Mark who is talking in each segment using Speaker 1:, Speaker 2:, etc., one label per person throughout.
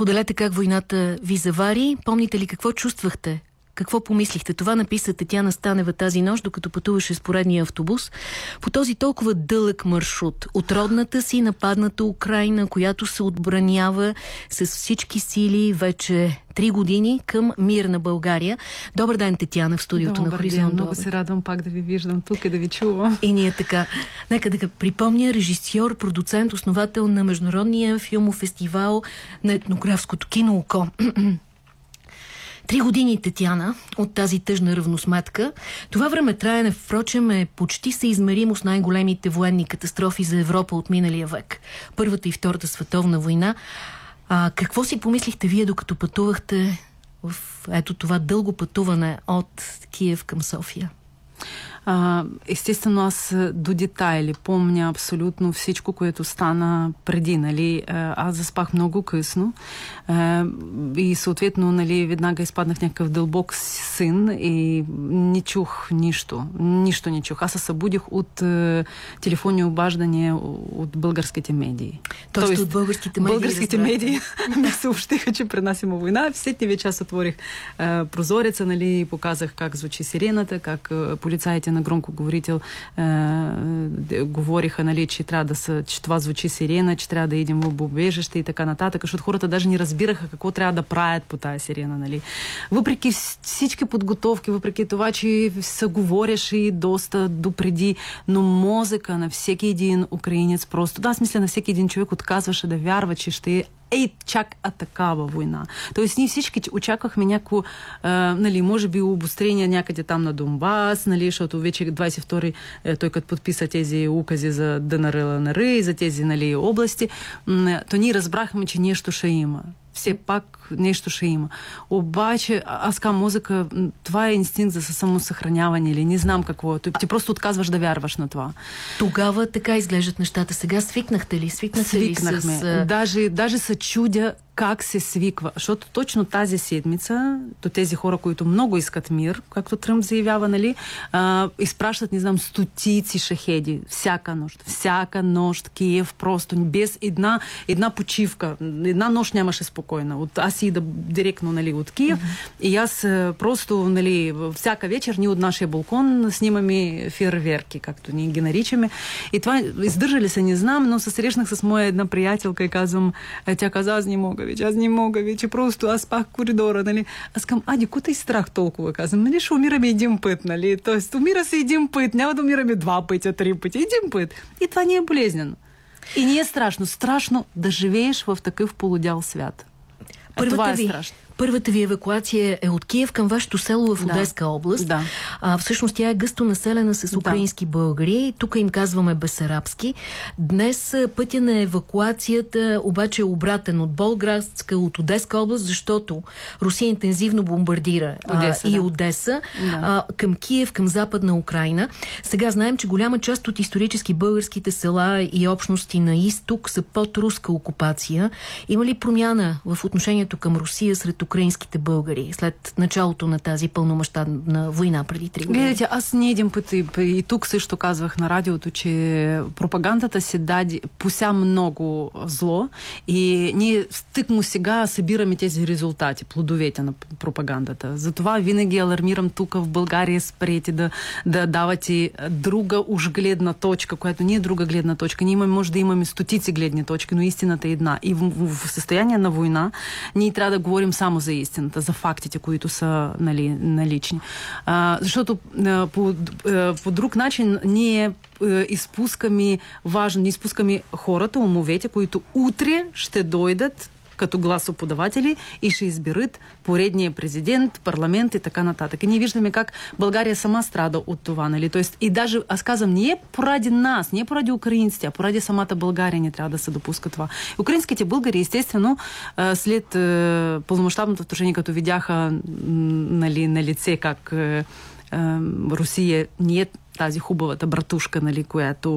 Speaker 1: Споделете как войната ви завари. Помните ли какво чувствахте? Какво помислихте? Това написа Тетяна Станева тази нощ, докато пътуваше с поредния автобус. По този толкова дълъг маршрут от родната си нападната Украина, която се отбранява с всички сили вече три години към мирна България. Добър ден, Тетяна, в студиото
Speaker 2: Добър
Speaker 1: на Хоризонт.
Speaker 2: Много се радвам пак да ви виждам тук и да ви чувам.
Speaker 1: И ние така. Нека да припомня, режисьор, продуцент, основател на Международния филмов фестивал на етнографското кино ОКО. Три години, Тетяна, от тази тъжна равносметка. Това време траене, впрочем, е почти съизмеримо с най-големите военни катастрофи за Европа от миналия век. Първата и Втората световна война. А, какво си помислихте вие, докато пътувахте в ето това дълго пътуване от Киев към София?
Speaker 2: Естествено, аз до детайли помня абсолютно всичко, което стана преди. Нали? Аз заспах много късно и съответно нали, веднага изпаднах в някакъв дълбок сън и не чух нищо. Нищо не чух. Аз се събудих от телефонни обаждания от българските медии.
Speaker 1: Тоест, Тоест от българските медии?
Speaker 2: Българските медии ми съобщиха, че при нас има война. В сетния час отворих а, прозореца нали, показах как звучи сирената, как а, полицаите на громкоговорител е, говориха, нали, че трябва да са, че това звучи сирена, че трябва да идем в убежище и така нататък, защото хората даже не разбираха какво трябва да правят по тази сирена, нали. Въпреки всички подготовки, въпреки това, че се говореше и доста допреди, но мозъка на всеки един украинец просто, да, аз мисля на всеки един човек отказваше да вярва, че ще е ей чак а такава война. Тоест ние всички очаквахме някакво, нали, може би обострение някъде там на Донбас, нали, защото вече 22-ри е, той като подписа тези укази за ДНР, ЛНР и за тези нали, области, то ние разбрахме, че нещо ще има все пак нещо ще има. Обаче, аз казвам, музика, това е инстинкт за самосъхраняване или не знам какво. Ти, ти просто отказваш да вярваш на това.
Speaker 1: Тогава така изглеждат нещата. Сега свикнахте ли? Свикнахте
Speaker 2: Свикнахме.
Speaker 1: ли с...
Speaker 2: Даже, даже се чудя как се свиква. Защото точно тази седмица, до тези хора, които много искат мир, както Тръмп заявява, нали, а, изпращат, не знам, стотици шахеди. Всяка нощ. Всяка нощ Киев просто без една, една почивка. Една нощ нямаше спокойна. От, аз ида директно нали, от Киев. Mm-hmm. И аз просто, нали, всяка вечер ние от нашия балкон снимаме фейерверки, както ние ги наричаме. И това издържали се, не знам, но се срещнах с моя една приятелка и казвам, тя каза, аз не мога вече, аз не мога вече, просто аз пак коридора, нали. Аз към, Ади, кута и страх толкова, казвам, нали, ще умираме един път, нали. Тоест, умира се един път, няма да умираме два пъти, три пъти, един път. И това не е болезнено. И не е страшно. Страшно да живееш в такъв полудял свят.
Speaker 1: Първата това е ви, страшно. Първата ви евакуация е от Киев към вашето село в Одеска да. област.
Speaker 2: Да.
Speaker 1: А, всъщност тя е гъсто населена с украински да. българи. Тук им казваме бесарабски. Днес пътя на евакуацията обаче е обратен от Болградска, от Одеска област, защото Русия интензивно бомбардира Одеса, а, и да. Одеса да. а, към Киев, към западна Украина. Сега знаем, че голяма част от исторически българските села и общности на изток са под руска окупация. Има ли промяна в отношението към Русия сред украинските българи след началото на тази пълномащабна война преди три години?
Speaker 2: Гледайте, аз не един път и, и тук също казвах на радиото, че пропагандата се даде пося много зло и ние тъкмо сега събираме тези резултати, плодовете на пропагандата. Затова винаги алармирам тук в България спрете да, да давате друга уж гледна точка, която не е друга гледна точка. Ние имаме, може да имаме стотици гледни точки, но истината е една. И в, в, състояние на война ние трябва да говорим само за истината, за фактите, които са нали, налични. А, защото а, по, а, по друг начин ние изпускаме важно, не изпускаме хората, умовете, които утре ще дойдат като гласоподаватели и ще изберат поредния президент, парламент и така нататък. И ние виждаме как България сама страда от това. Нали? Тоест, и даже, аз казвам, не поради нас, не поради украинците, а поради самата България не трябва да се допуска това. Украинските българи, естествено, след пълномащабното вторжение, като видяха нали, на лице как Русия е тази хубавата братушка, нали, която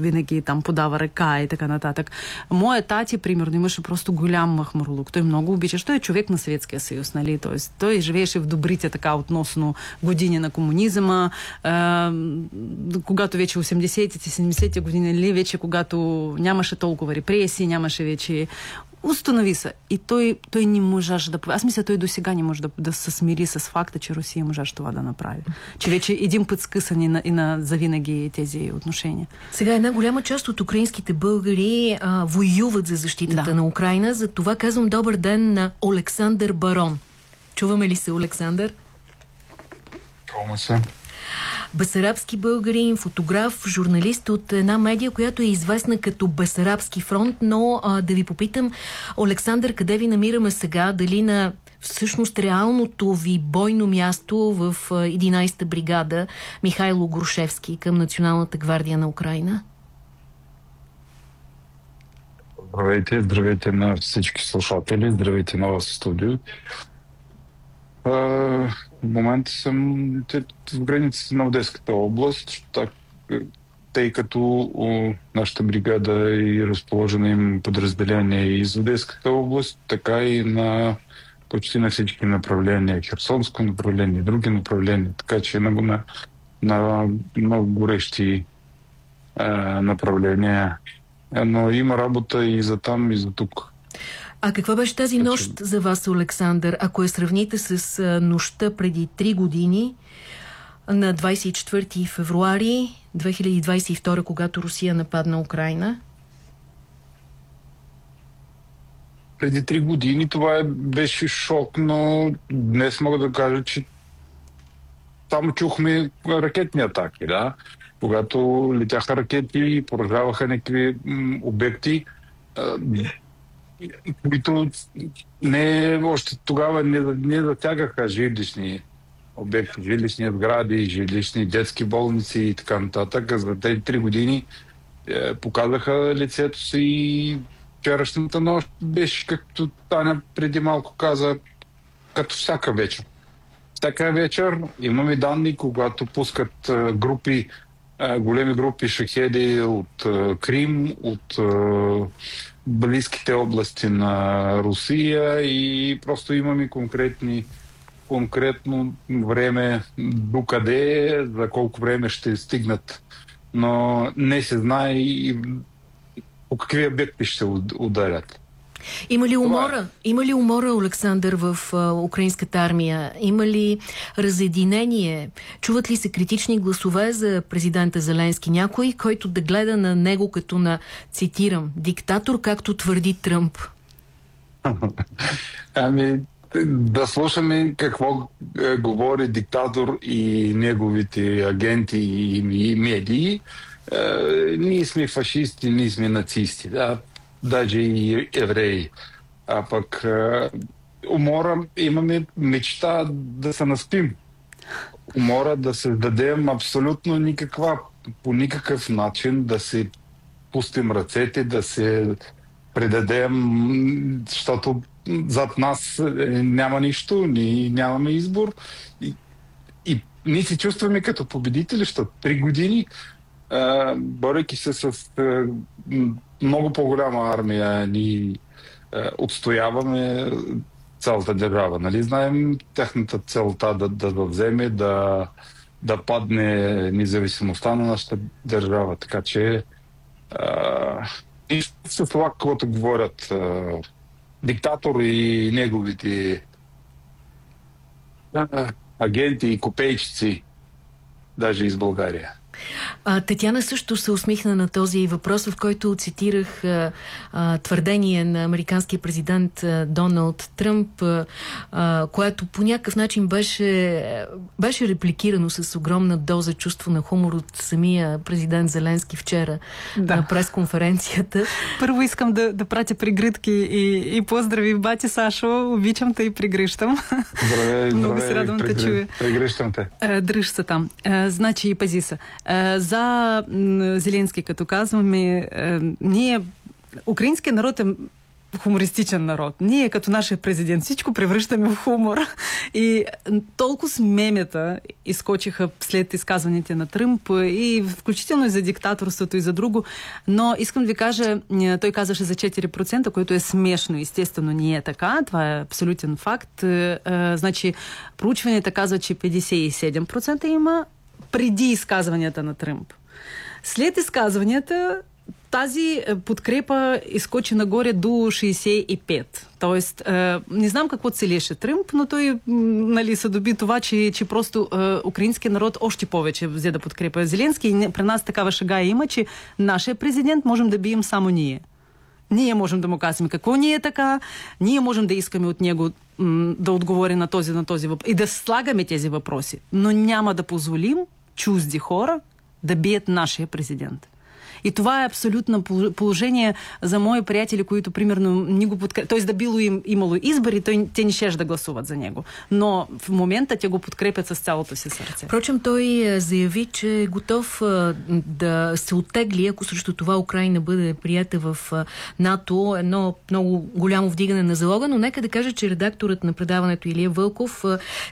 Speaker 2: винаги там подава ръка и така нататък. Моя тати, примерно, имаше просто голям махмурлук. Той много обича. Той е човек на Съветския съюз, нали? Тоест, той живееше в добрите така относно години на комунизма. А, когато вече 80-те, 70-те години, нали, вече когато нямаше толкова репресии, нямаше вече Установи се. И той, той не можеше да... Аз мисля, той до сега не може да, да се смири с факта, че Русия можеше това да направи. Че вече един път скъсани на, и на завинаги тези отношения.
Speaker 1: Сега една голяма част от украинските българи а, воюват за защитата да. на Украина. За това казвам добър ден на Александър Барон. Чуваме ли се, Александър?
Speaker 3: Чуваме се.
Speaker 1: Басарабски българин, фотограф, журналист от една медия, която е известна като Басарабски фронт, но а, да ви попитам, Александър, къде ви намираме сега? Дали на всъщност реалното ви бойно място в 11-та бригада Михайло Грушевски към Националната гвардия на Украина?
Speaker 3: Здравейте, здравейте на всички слушатели, здравейте на вас в студио. В момента съм в границите на Одеската област, так, тъй като нашата бригада е разположена им подразделение и из Одеската област, така и на почти на всички направления, Херсонско направление, други направления, така че на, на, на много горещи а, направления. Но има работа и за там, и за тук.
Speaker 1: А каква беше тази нощ за вас, Александър? Ако я сравните с нощта преди три години, на 24 февруари 2022, когато Русия нападна Украина?
Speaker 3: Преди три години това е, беше шок, но днес мога да кажа, че само чухме ракетни атаки, да? Когато летяха ракети и поражаваха някакви обекти, които не, още тогава не, не затягаха жилищни обекти, жилищни сгради, жилищни детски болници и така нататък. За тези три години е, показаха лицето си и вчерашната нощ беше, както Таня преди малко каза, като всяка вечер. Всяка вечер имаме данни, когато пускат е, групи, е, големи групи шахеди от е, Крим, от близките области на Русия и просто имаме конкретни конкретно време до къде, за колко време ще стигнат. Но не се знае и по какви обекти ще ударят.
Speaker 1: Има ли умора? Е. Има ли умора, Александър, в а, украинската армия? Има ли разединение? Чуват ли се критични гласове за президента Зеленски? Някой, който да гледа на него като на, цитирам, диктатор, както твърди Тръмп?
Speaker 3: Ами, да слушаме какво е, говори диктатор и неговите агенти и, и медии. Е, ние сме фашисти, ние сме нацисти. Да? Даже и евреи. А пък умора имаме мечта да се наспим. Умора да се дадем абсолютно никаква, по никакъв начин да се пустим ръцете, да се предадем, защото зад нас е, няма нищо, ние нямаме избор. И, и ние се чувстваме като победители, защото три години, борейки се с много по-голяма армия ни отстояваме цялата държава. Нали? Знаем тяхната целта да, да, вземе, да, да падне независимостта на нашата държава. Така че и с това, което говорят а, диктатор и неговите а, агенти и копейчици, даже из България.
Speaker 1: А, Татяна също се усмихна на този въпрос, в който цитирах а, а, твърдение на американския президент а, Доналд Тръмп, а, което по някакъв начин беше, беше репликирано с огромна доза чувство на хумор от самия президент Зеленски вчера да. на пресконференцията.
Speaker 2: Първо искам да, да пратя пригръдки и, и поздрави бати Сашо. Обичам те и пригръщам.
Speaker 3: Здравей,
Speaker 2: Много се радвам
Speaker 3: те
Speaker 2: чуя.
Speaker 3: Пригръщам те.
Speaker 2: Дръж се там. Значи и пази се. За Зеленски, като казваме, ние, украинският народ е хумористичен народ. Ние като нашия президент всичко превръщаме в хумор. И толкова с изкочиха след изказваните на Тръмп и включително и за диктаторството и за друго. Но искам да ви кажа, той казаше за 4%, което е смешно. Естествено не е така. Това е абсолютен факт. Значи, проучванията казват, че 57% има преди изказванията на Тръмп. След изказванията тази подкрепа изкочи нагоре до 65. Тоест, е, не знам какво целеше Тръмп, но той нали, се доби това, че, че просто е, украинският народ още повече взе да подкрепа Зеленски. И при нас такава шага има, че нашия президент можем да бием само ние. Ние можем да му казваме какво ни е така, ние можем да искаме от него да отговори на този, на този въпрос и да слагаме тези въпроси, но няма да позволим чужди хора да бият нашия президент. И това е абсолютно положение за мои приятели, които примерно ни го подкрепят. Тоест да било им имало избори, той, те не ще да гласуват за него. Но в момента те го подкрепят с цялото си сърце.
Speaker 1: Впрочем, той е, заяви, че е готов да се оттегли, ако срещу това Украина бъде прията в НАТО, едно много голямо вдигане на залога, но нека да кажа, че редакторът на предаването Илия Вълков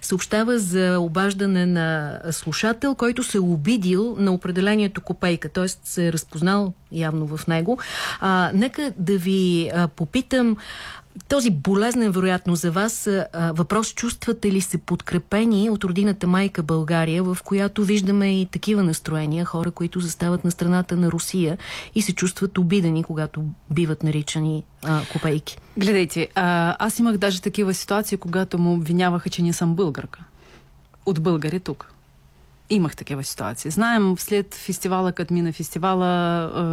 Speaker 1: съобщава за обаждане на слушател, който се е обидил на определението копейка, т.е. се е разпознал явно в него. А, нека да ви а, попитам този болезнен, вероятно, за вас въпрос, чувствате ли се подкрепени от родината майка България, в която виждаме и такива настроения, хора, които застават на страната на Русия и се чувстват обидени, когато биват наричани а, копейки?
Speaker 2: Гледайте, а, аз имах даже такива ситуации, когато му обвиняваха, че не съм българка. От българи тук. Имах такива ситуации. Знаем, след фестивала, като мина фестивала,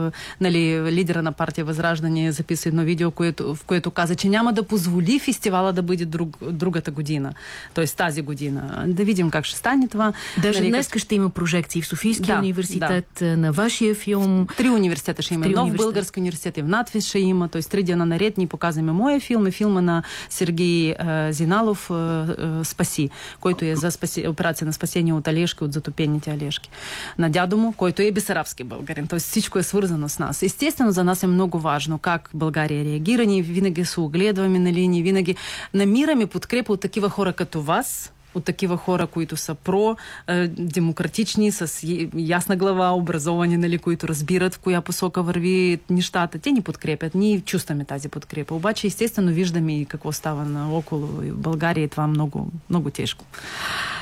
Speaker 2: е, нали, лидера на партия Възраждане записа едно видео, което, в което каза, че няма да позволи фестивала да бъде друг, другата година, т.е. тази година. Да видим как ще стане това.
Speaker 1: Даже нали, днес ще има прожекции в Софийския да, университет, да. на вашия филм.
Speaker 2: Три университета ще има. Нов университет. български университет и в надвис ще има, т.е. три дена наред ни показваме моя филм и филма на Сергей е, Зиналов е, е, Спаси, който е за спаси, операция на спасение от Олежка от затопените Олешки. На дядо му, който е бесарабски българин. Тоест всичко е свързано с нас. Естествено, за нас е много важно как България реагира. Ние винаги се огледваме, нали, ние винаги намираме подкрепа от такива хора като вас, от такива хора, които са про-демократични, с ясна глава, образовани, нали, които разбират в коя посока върви нещата. Те ни подкрепят, ние чувстваме тази подкрепа. Обаче, естествено, виждаме и какво става наоколо в България и това много, много тежко.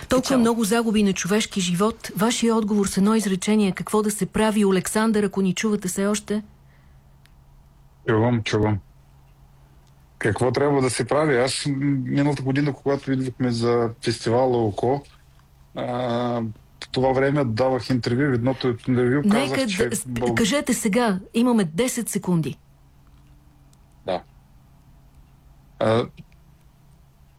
Speaker 1: Толкова Печал. много загуби на човешки живот. Вашия отговор с едно изречение. Какво да се прави, Александър, ако ни чувате все още?
Speaker 3: Чувам, чувам. Какво трябва да се прави? Аз миналата година, когато идвахме за фестивала ОКО, а, в това време давах интервю, едното интервю казах, Нека че...
Speaker 1: Да, кажете сега, имаме 10 секунди.
Speaker 3: Да. А,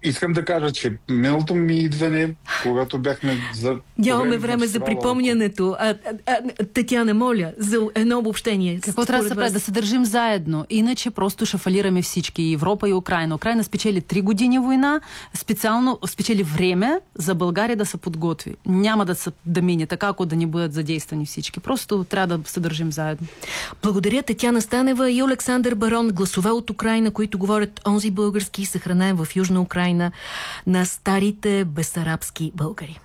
Speaker 3: Искам да кажа, че миналото ми идване, когато бяхме за...
Speaker 1: Нямаме време за припомнянето. А, а, а, Татьяна, моля, за едно обобщение.
Speaker 2: Какво трябва да се прави? Да се държим заедно. Иначе просто шафалираме всички. И Европа и Украина. Украина спечели три години война, специално спечели време за България да се подготви. Няма да, се, да мине така, ако да ни бъдат задействани всички. Просто трябва да се държим заедно.
Speaker 1: Благодаря Татьяна Станева и Александър Барон, гласове от Украина, които говорят онзи български, съхранен в Южна Украина Украина на старите бесарабски българи.